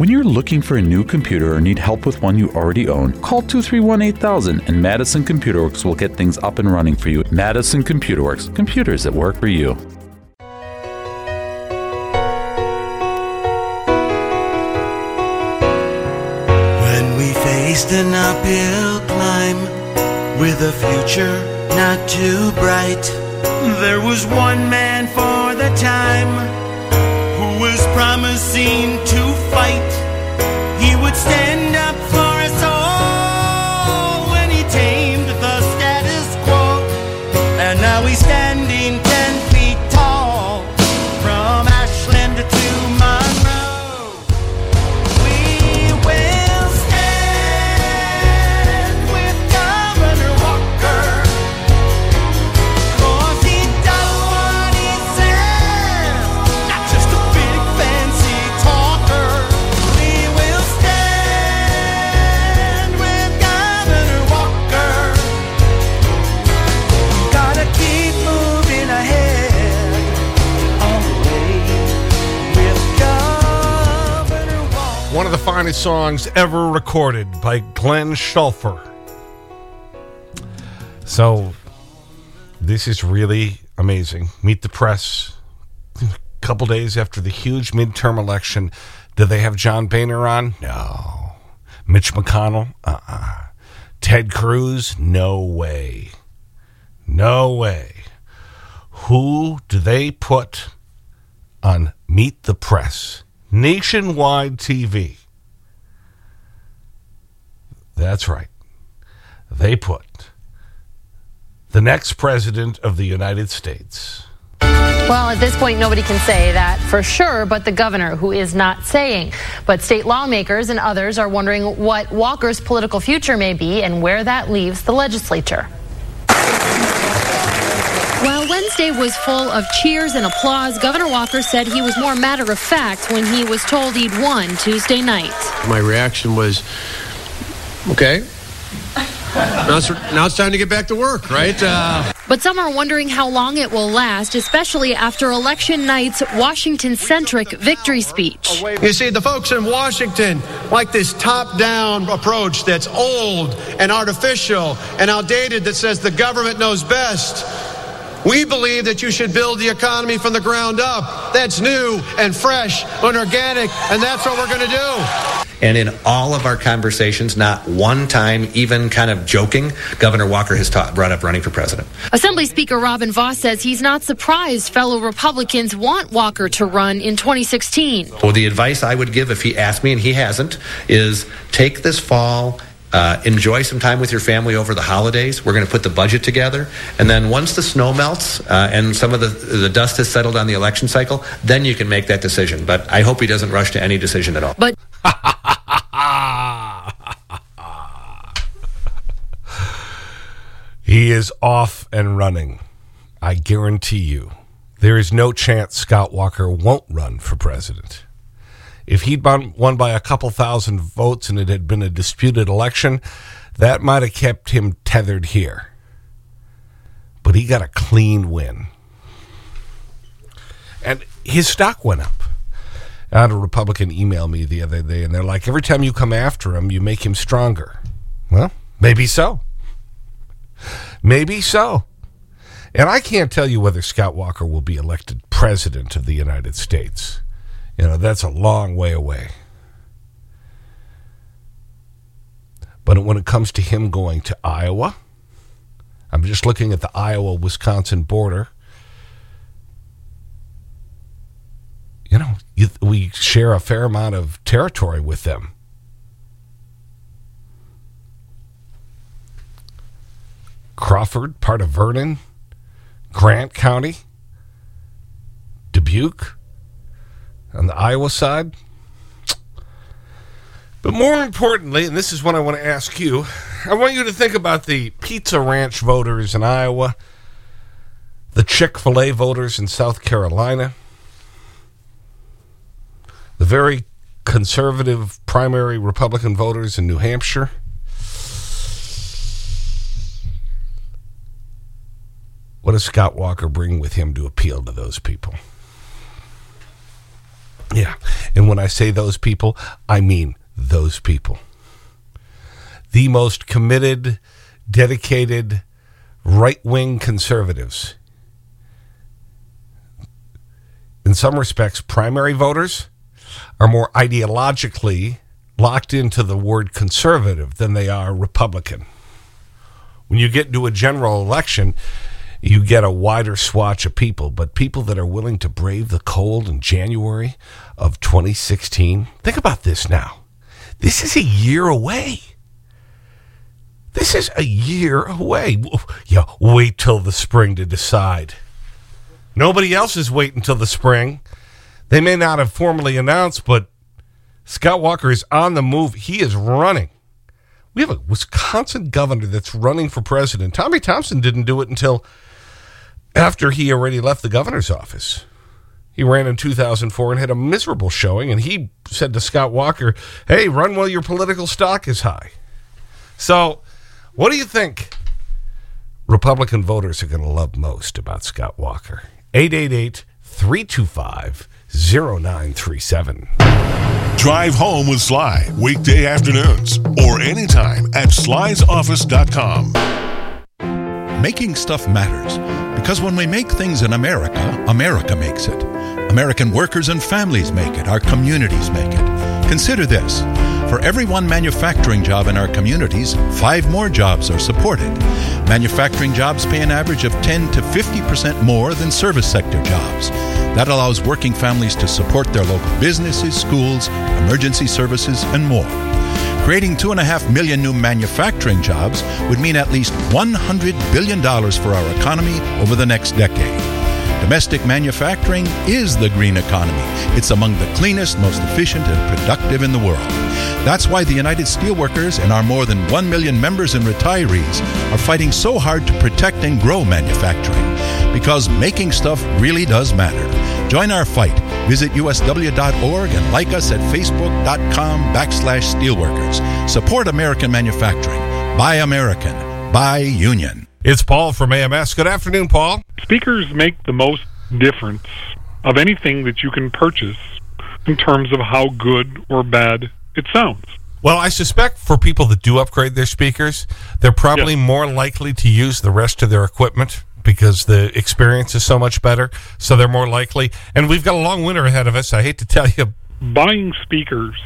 When you're looking for a new computer or need help with one you already own, call 231 8000 and Madison Computer Works will get things up and running for you. Madison Computer Works, computers that work for you. When we faced an uphill climb with a future not too bright, there was one man for the time who was promising to fight. Songs ever recorded by Glenn Schulfer. So, this is really amazing. Meet the press. A couple days after the huge midterm election. Do they have John Boehner on? No. Mitch McConnell? Uh-uh. Ted Cruz? No way. No way. Who do they put on Meet the Press? Nationwide TV. That's right. They put the next president of the United States. Well, at this point, nobody can say that for sure, but the governor, who is not saying. But state lawmakers and others are wondering what Walker's political future may be and where that leaves the legislature. While Wednesday was full of cheers and applause, Governor Walker said he was more matter of fact when he was told he'd won Tuesday night. My reaction was, okay. Now it's, now it's time to get back to work, right? Uh, But some are wondering how long it will last, especially after election night's Washington centric victory speech. you see, the folks in Washington like this top down approach that's old and artificial and outdated that says the government knows best. We believe that you should build the economy from the ground up. That's new and fresh and organic, and that's what we're going to do. And in all of our conversations, not one time, even kind of joking, Governor Walker has taught, brought up running for president. Assembly Speaker Robin Vos says he's not surprised fellow Republicans want Walker to run in 2016. Well, the advice I would give if he asked me, and he hasn't, is take this fall. Uh, enjoy some time with your family over the holidays. We're going to put the budget together, and then once the snow melts uh, and some of the the dust has settled on the election cycle, then you can make that decision. But I hope he doesn't rush to any decision at all. But He is off and running. I guarantee you. There is no chance Scott Walker won't run for president. If he'd won by a couple thousand votes and it had been a disputed election, that might have kept him tethered here. But he got a clean win. And his stock went up. I had a Republican email me the other day, and they're like, every time you come after him, you make him stronger. Well, maybe so. Maybe so. And I can't tell you whether Scott Walker will be elected president of the United States. You know, that's a long way away. But when it comes to him going to Iowa, I'm just looking at the Iowa Wisconsin border. You know, we share a fair amount of territory with them. Crawford, part of Vernon, Grant County, Dubuque, on the Iowa side. But more importantly, and this is what I want to ask you, I want you to think about the Pizza Ranch voters in Iowa, the Chick fil A voters in South Carolina, the very conservative primary Republican voters in New Hampshire. What does Scott Walker bring with him to appeal to those people? Yeah. And when I say those people, I mean those people. The most committed, dedicated, right wing conservatives. In some respects, primary voters are more ideologically locked into the word conservative than they are Republican. When you get into a general election, you get a wider swatch of people, but people that are willing to brave the cold in January of 2016. Think about this now. This is a year away. This is a year away. Yeah, wait till the spring to decide. Nobody else is waiting until the spring. They may not have formally announced, but Scott Walker is on the move. He is running. We have a Wisconsin governor that's running for president. Tommy Thompson didn't do it until after he already left the governor's office. He ran in 2004 and had a miserable showing, and he said to Scott Walker, hey, run while your political stock is high. So, what do you think Republican voters are going to love most about Scott Walker? 888 325 0937. Drive home with Sly, weekday afternoons, or anytime at slysoffice.com. Making stuff matters because when we make things in America, America makes it. American workers and families make it. Our communities make it. Consider this. For every one manufacturing job in our communities, five more jobs are supported. Manufacturing jobs pay an average of 10 to 50% more than service sector jobs. That allows working families to support their local businesses, schools, emergency services, and more. Creating 2.5 million new manufacturing jobs would mean at least $100 billion for our economy over the next decade. Domestic manufacturing is the green economy. It's among the cleanest, most efficient, and productive in the world. That's why the United Steelworkers and our more than 1 million members and retirees are fighting so hard to protect and grow manufacturing. Because making stuff really does matter. Join our fight. Visit usw.org and like us at facebook.com backslash steelworkers. Support American manufacturing. Buy American. Buy Union. It's Paul from AMS. Good afternoon, Paul. Speakers make the most difference of anything that you can purchase in terms of how good or bad it sounds. Well, I suspect for people that do upgrade their speakers, they're probably yes. more likely to use the rest of their equipment because the experience is so much better. So they're more likely. And we've got a long winter ahead of us. I hate to tell you. Buying speakers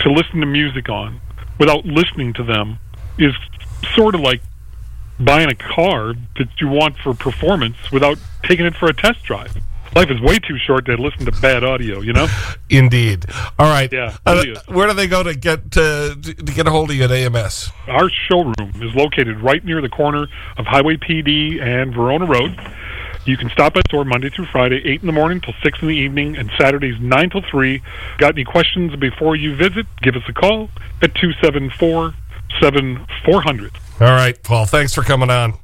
to listen to music on without listening to them is sort of like buying a car that you want for performance without taking it for a test drive. Life is way too short to listen to bad audio, you know? Indeed. All right. Yeah. Uh, where do they go to get to, to get a hold of you at AMS? Our showroom is located right near the corner of Highway PD and Verona Road. You can stop at store Monday through Friday, 8 in the morning till 6 in the evening, and Saturdays 9 till 3. Got any questions before you visit? Give us a call at 274 7400. All right, Paul, thanks for coming on.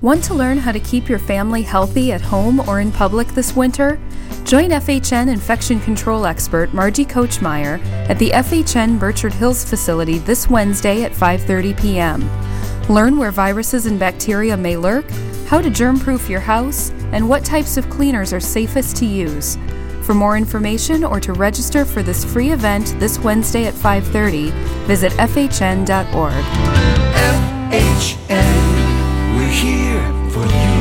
Want to learn how to keep your family healthy at home or in public this winter? Join FHN infection control expert Margie Kochmeyer at the FHN Burchard Hills facility this Wednesday at 5:30 p.m. Learn where viruses and bacteria may lurk, how to germ-proof your house, and what types of cleaners are safest to use. For more information or to register for this free event this Wednesday at 5:30, visit fhn.org. FHN, here for you.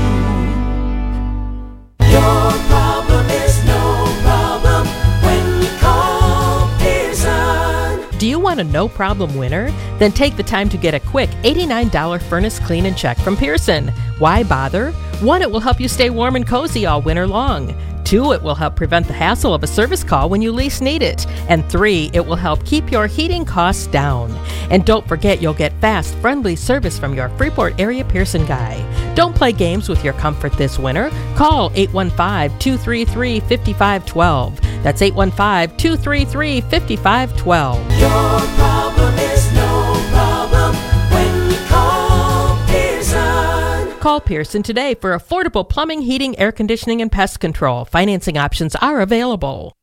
Your problem is no problem when you call Pearson. Do you want a no problem winter? Then take the time to get a quick $89 furnace clean and check from Pearson. Why bother? One, it will help you stay warm and cozy all winter long. Two, it will help prevent the hassle of a service call when you least need it. And three, it will help keep your heating costs down. And don't forget you'll get fast, friendly service from your Freeport area Pearson guy. Don't play games with your comfort this winter. Call 815 233 5512. That's 815 233 5512. Call Pearson today for affordable plumbing, heating, air conditioning, and pest control. Financing options are available.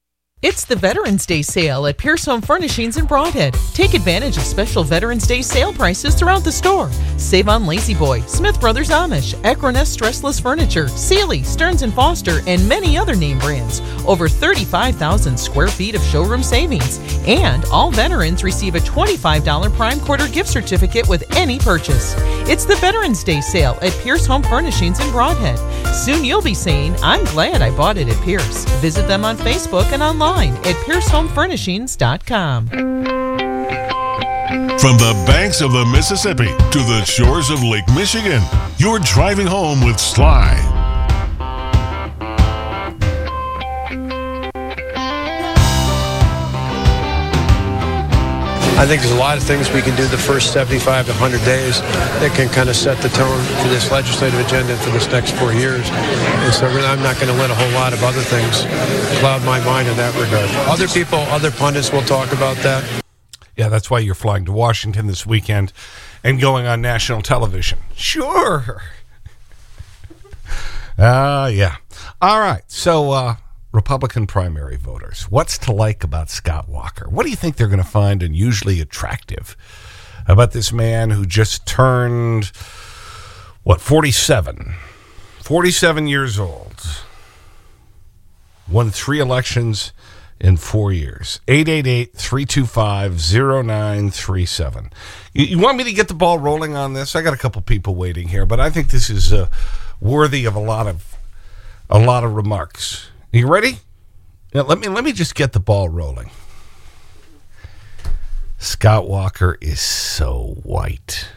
It's the Veterans Day sale at Pierce Home Furnishings in Brodhead. Take advantage of special Veterans Day sale prices throughout the store. Save on La-Z-Boy, Smith Brothers Amish, Ekornes Stressless Furniture, Sealy, Stearns and Foster, and many other name brands. Over 35,000 square feet of showroom savings. And all veterans receive a $25 Prime Quarter gift certificate with any purchase. It's the Veterans Day sale at Pierce Home Furnishings in Brodhead. Soon you'll be saying, I'm glad I bought it at Pierce. Visit them on Facebook and online at piercehomefurnishings.com. From the banks of the Mississippi to the shores of Lake Michigan, you're driving home with Sly. I think there's a lot of things we can do the first 75 to 100 days that can kind of set the tone for this legislative agenda for this next four years. And so really, I'm not going to let a whole lot of other things cloud my mind in that regard. Other people, other pundits will talk about that. Yeah, that's why you're flying to Washington this weekend and going on national television. Sure. Uh, yeah. All right. So, uh, Republican primary voters. What's to like about Scott Walker? What do you think they're going to find unusually attractive about this man who just turned, what, 47? 47 years old. Won three elections in four years. 888-325-0937. You, you, want me to get the ball rolling on this? I got a couple people waiting here, but I think this is uh, worthy of a lot of, a lot of remarks. You ready? Now, let me, let me just get the ball rolling. Scott Walker is so white.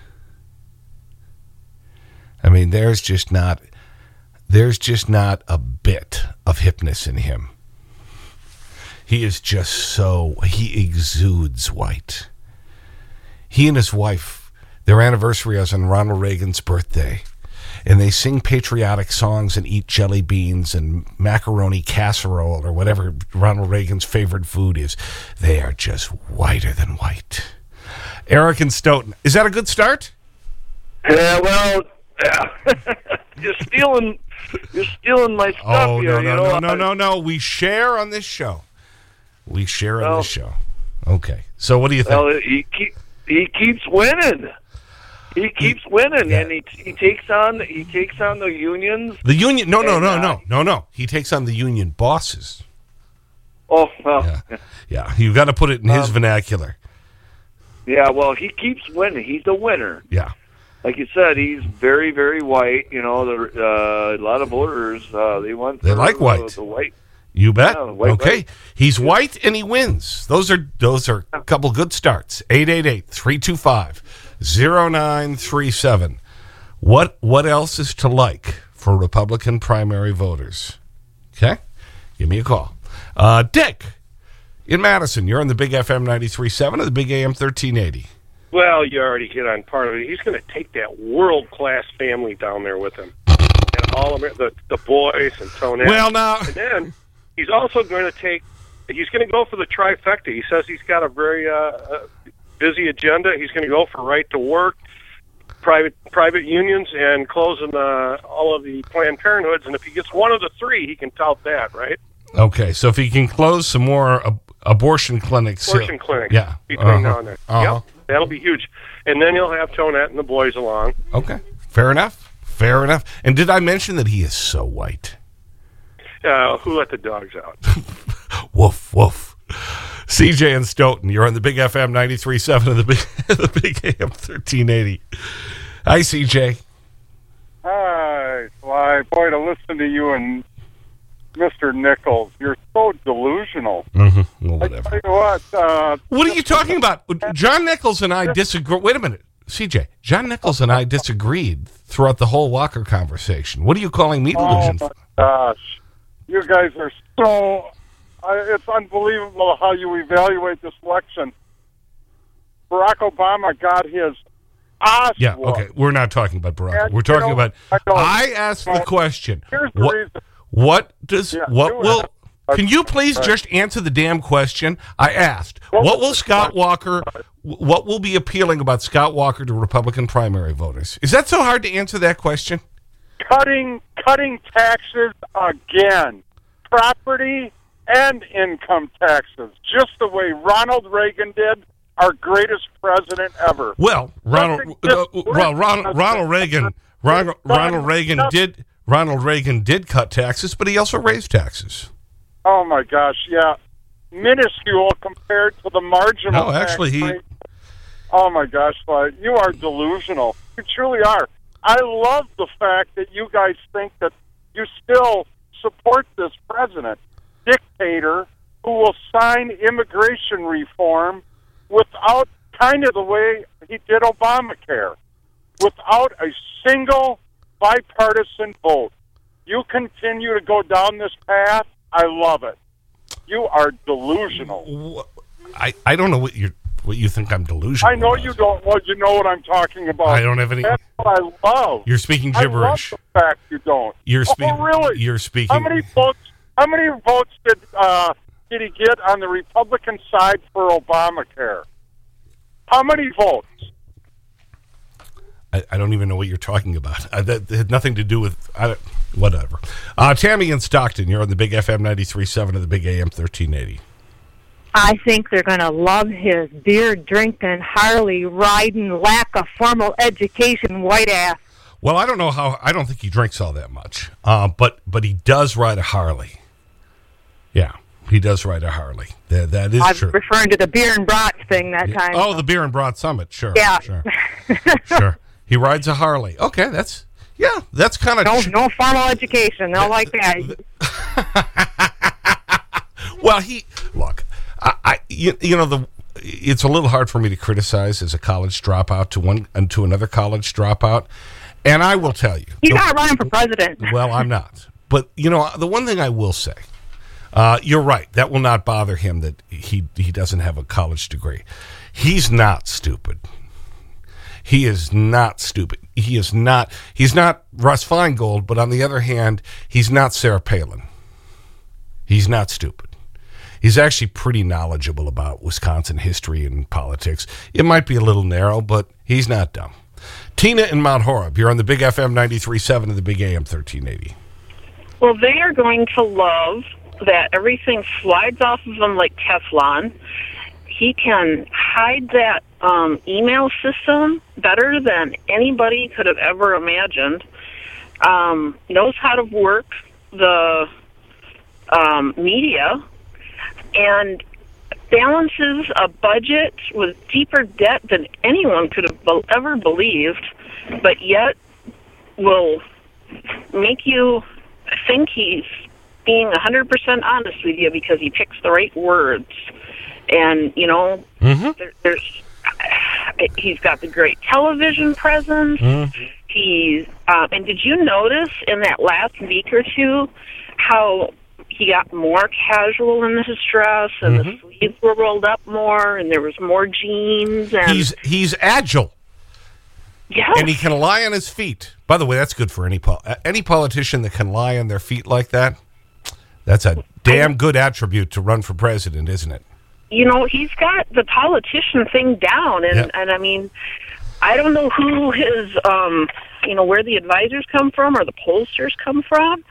I mean, there's just not, there's just not a bit of hipness in him. He is just so, he exudes white. He and his wife, their anniversary was on Ronald Reagan's birthday. And they sing patriotic songs and eat jelly beans and macaroni casserole or whatever Ronald Reagan's favorite food is. They are just whiter than white. Eric and Stoughton. Is that a good start? Yeah, well, yeah. you're stealing, you're stealing my stuff oh, here. no, no, you know? no, no, no, no. We share on this show. We share on Well- this show. Okay. So what do you think? Well, he keep, he keeps winning. He keeps winning, and he he takes on he takes on the unions. the union. No, no, no, uh, no, no, no. He takes on the union bosses. Oh well, Yeah. Yeah. You've got to put it in his Um, vernacular. yeah. Well, he keeps winning. He's a winner. Yeah. Like you said, he's very, very white. You know, the, uh, a lot of voters uh, they want They the- like white. The, the white. You bet. Yeah, white, okay. white. He's white and he wins. Those are those are a couple good starts. 888-325-0937. What what else is to like for Republican primary voters? Okay? Give me a call. Uh, Dick in Madison, you're on the Big FM 93.7 or the Big AM 1380. Well, you already hit on part of it. He's going to take that world class family down there with him, and all of the the boys and Tone. Well, now- and then he's also going to take. He's going to go for the trifecta. He says he's got a very uh, uh, busy agenda. He's going to go for right to work, private private unions, and closing uh, all of the Planned Parenthoods. And if he gets one of the three, he can tout that, right? Okay, so if he can close some more ab abortion clinics. Abortion clinics, Yeah. Between Uh-huh. now and then. Uh-huh. Yep. That'll be huge. And then you'll have Tonette and the boys along. Okay. Fair enough. Fair enough. And did I mention that he is so white? Uh, who let the dogs out? Woof, woof. CJ and Stoughton, you're on the Big FM 93.7 and the Big, the Big AM 1380. Hi, CJ. Hi, Sly. Boy, to listen to you and Mr. Nichols, you're so delusional. Mm-hmm. Well, I whatever. tell you what. Uh, What are you talking about? John Nichols and I disagree. Wait a minute. CJ, John Nichols and I disagreed throughout the whole Walker conversation. What are you calling me oh my for? gosh, you guys are so. I it's unbelievable how you evaluate this election. Barack Obama got his ass Yeah, okay. We're not talking about Barack. And, We're talking about. I I asked the question. here's the what, reason. what does Yeah, what will? it. Can you please Right. just answer the damn question? I asked. What What will Scott? Walker? What will be appealing about Scott Walker to Republican primary voters? Is that so hard to answer that question? cutting cutting taxes again, property and income taxes, just the way Ronald Reagan did, our greatest president ever. Well, Ronald, uh, well, Ronald, Ronald Reagan, Ronald, Ronald Reagan did, Ronald Reagan did cut taxes, but he also raised taxes. Oh my gosh, yeah, minuscule compared to the marginal. No, actually, he. Rate. Oh my gosh, you are delusional. You truly are. I love the fact that you guys think that you still support this president, dictator, who will sign immigration reform without kind of the way he did Obamacare, without a single bipartisan vote. You continue to go down this path. I love it. You are delusional. I, I don't know what you're what you think I'm delusional. I know about. you don't. Well, you know what I'm talking about. I don't have any. That's what I love. You're speaking gibberish. I love the fact you don't. You're speaking. Oh, really? You're speaking. How many votes? How many votes did uh, did he get on the Republican side for Obamacare? How many votes? I, I don't even know what you're talking about. I, that had nothing to do with I whatever. Uh, Tammy in Stockton, you're on the Big FM 93.7 of the Big AM 1380. I think they're going to love his beer drinking, Harley riding, lack of formal education, white ass. Well, I don't know how. I don't think he drinks all that much. Uh, but but he does ride a Harley. Yeah, he does ride a Harley. That, that is I'm true. referring to the beer and brats thing that Yeah. time. Oh, the Beer and Brat Summit. Sure. Yeah. Sure. sure. He rides a Harley. Okay, that's yeah, that's kind of no, no formal education. They'll like that. Well, he look. I, I you, you know the it's a little hard for me to criticize as a college dropout to one and to another college dropout, and I will tell you. He's the- not running for president. well, I'm not. But you know, the one thing I will say, uh, you're right. That will not bother him that he he doesn't have a college degree. He's not stupid. He is not stupid. He is not. He's not Russ Feingold. But on the other hand, he's not Sarah Palin. He's not stupid. He's actually pretty knowledgeable about Wisconsin history and politics. It might be a little narrow, but he's not dumb. Tina in Mount Horeb, you're on the Big FM 93.7 and the Big AM 1380. Well, they are going to love that everything slides off of him like Teflon. He can hide that um, email system better than anybody could have ever imagined. Um, knows how to work the um, media and balances a budget with deeper debt than anyone could have ever believed, but yet will make you think he's being 100% honest with you because he picks the right words. And, you know, there, there's he's got the great television presence. He's um, and did you notice in that last week or two how he got more casual in his dress and the sleeves were rolled up more and there was more jeans and He's, he's agile. yeah And he can lie on his feet. By the way, that's good for any, pol uh, any politician that can lie on their feet like that. That's a damn good attribute to run for president, isn't it? you know he's got the politician thing down and Yep. and i mean i don't know who his um you know where the advisors come from or the pollsters come from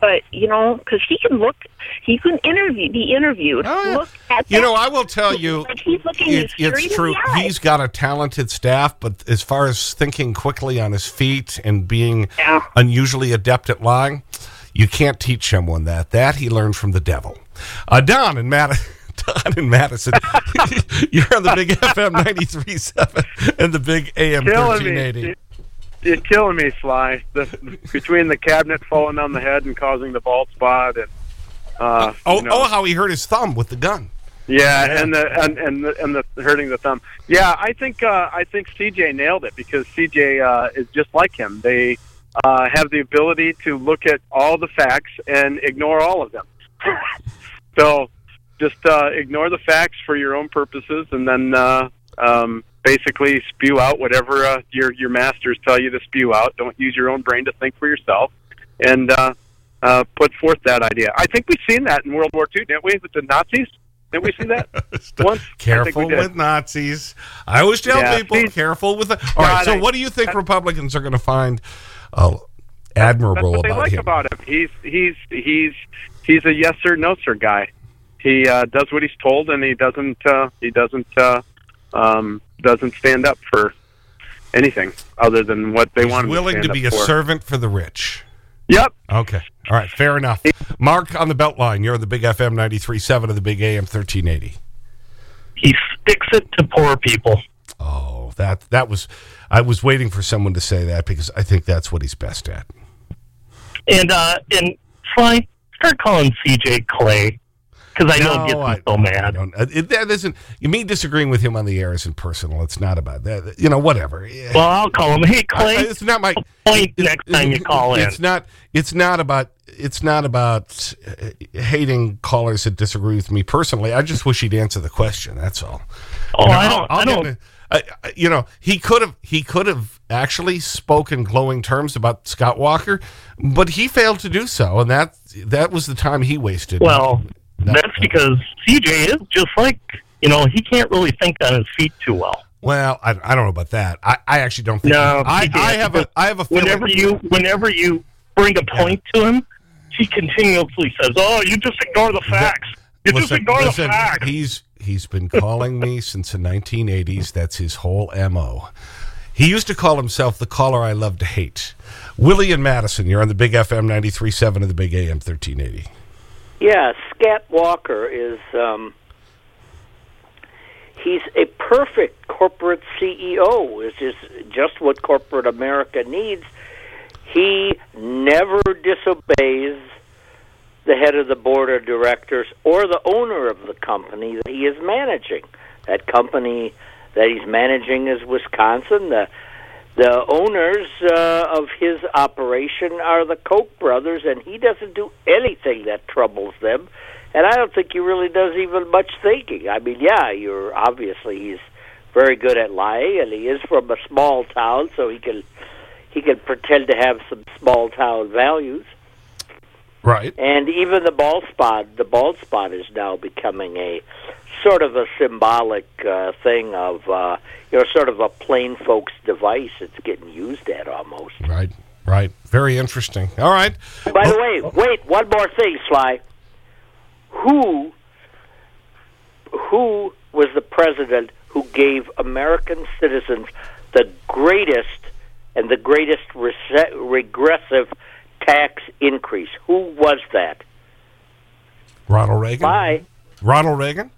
but you know because he can look he can interview be interviewed look at Oh, You that- know, I will tell you, like he's looking it, it's true. He's got a talented staff, but as far as thinking quickly on his feet and being unusually adept at lying, you can't teach someone that. That he learned from the devil. Uh, Don and Matt. Don in Madison. You're on the big FM 93.7 and the big AM killing me. 1380. You- You're killing me, Sly. The, between the cabinet falling on the head and causing the bald spot, and uh, Oh, you know, oh, how he hurt his thumb with the gun. yeah, and the and and the, and the hurting the thumb. Yeah, I think uh, I think CJ nailed it because CJ uh, is just like him. They uh, have the ability to look at all the facts and ignore all of them. so just uh, ignore the facts for your own purposes, and then uh, um, basically spew out whatever uh, your your masters tell you to spew out. Don't use your own brain to think for yourself, and uh, uh, put forth that idea. I think we've seen that in World War II, didn't we, with the Nazis? Didn't we see that once? I Careful with Nazis. I always tell Yeah, people, see- careful with the. All right, God, so I- what do you think Republicans are going to find uh, admirable That's what they about like him? about him. He's he's he's he's a yes sir no sir guy. he uh, does what he's told, and he doesn't uh, he doesn't uh, um, doesn't stand up for anything other than what they He's want. willing him to to, be stand a for. servant for the rich. Yep. Okay. All right. Fair enough. Mark on the Beltline. You're the Big FM 93.7 of the Big AM 1380. He sticks it to poor people. Oh, that, that was, I was waiting for someone to say that because I think that's what he's best at. And, uh, and Sly, start calling CJ Clay. Because I know it gets I- so mad. I uh, it, that isn't, me disagreeing with him on the air isn't personal. It's not about that. You know, whatever. Well, I'll call him. Hey, Clay. I- it's not my point next time you call in. It's not. It's not about. It's not about hating callers that disagree with me personally. I just wish he'd answer the question. That's all. Oh, You know, I don't- I'll I get don't- in- I- I- you know, he could have. He could have actually spoken glowing terms about Scott Walker, but he failed to do so, and that that was the time he wasted. Well, No. that's because CJ is just like, you know, he can't really think on his feet too well. Well, I, I don't know about that. I, I actually don't think. No, I, I have a I have a feeling. whenever you whenever you bring a point to him, he continuously says, "Oh, you just ignore the facts. You just ignore listen, the facts." He's he's been calling me since the 1980s. That's his whole mo. He used to call himself the caller I love to hate. Willie and Madison, you're on the Big FM 93.7 and the Big AM 1380. Yeah, Scat Walker is um he's a perfect corporate CEO. Is just just what corporate America needs. He never disobeys the head of the board of directors or the owner of the company that he is managing. That company that he's managing is Wisconsin. The the owners uh, of his operation are the Koch brothers, and he doesn't do anything that troubles them. And I don't think he really does even much thinking. I mean, yeah, you're obviously he's very good at lying, and he is from a small town, so he can he can pretend to have some small town values. Right. And even the bald spot, the bald spot is now becoming a sort of a symbolic uh, thing of, uh, you know, sort of a plain folks device. It's getting used at almost. Right, right. Very interesting. All right. By the way, wait, one more thing, Sly. Who, who was the president who gave American citizens the greatest and the greatest regressive tax increase? Who was that? Ronald Reagan? Bye. Ronald Reagan?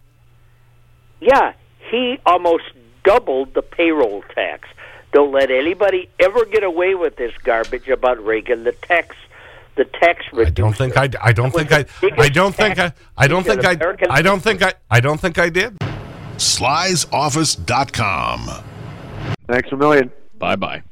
Yeah, he almost doubled the payroll tax. Don't let anybody ever get away with this garbage about Reagan. The tax, the tax. I don't think I, I don't think I, I don't think I, I don't think I, I don't think I, I don't think I did. Slysoffice.com. Thanks a million. Bye bye.